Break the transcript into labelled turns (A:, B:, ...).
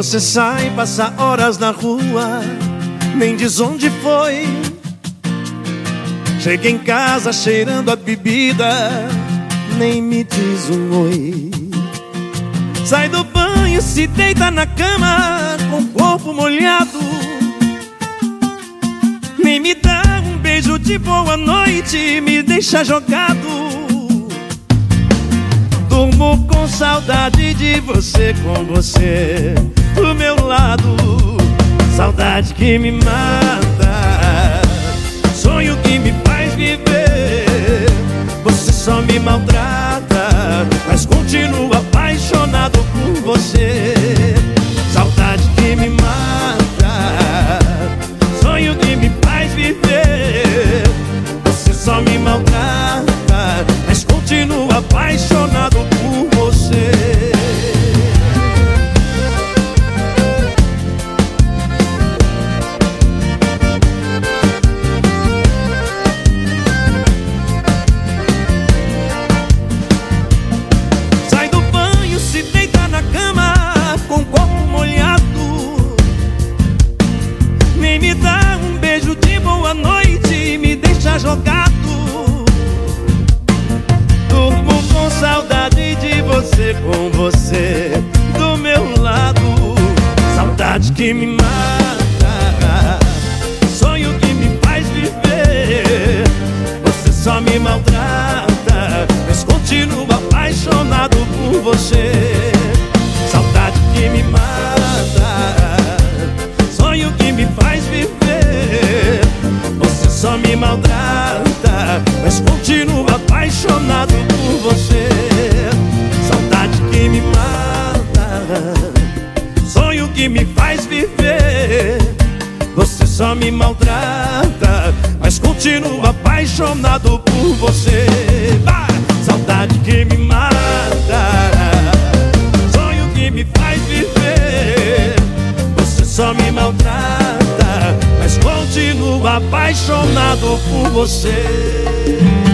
A: Você sai, passa horas na rua, nem diz onde foi. Chega em casa cheirando a bebida, nem me diz um oi. Sai do banho, se deita na cama, com o corpo molhado. Nem me dá um beijo de boa noite, me deixa jogado. Durmo com saudade de você, com você do meu lado. Saudade que me mata, sonho que me faz viver. Você só me maltrata, mas continua apaixonado por você. Saudade que me mata, sonho que me faz viver. Você só me maltrata, mas continua apaixonado por você. Sai do banho, se deita na cama com o corpo molhado. Nem me dá um beijo de boa noite, me deixa jogado. Do meu lado. Saudade que me mata, sonho que me faz viver. Você só me maltrata, mas continuo apaixonado por você. Saudade que me mata, sonho que me faz viver. Você só me maltrata, mas continuo apaixonado por você. Saudade que me mata, que me faz viver. Você só me maltrata, mas continuo apaixonado por você. Vai! Saudade que me mata, sonho que me faz viver. Você só me maltrata, mas continuo apaixonado por você.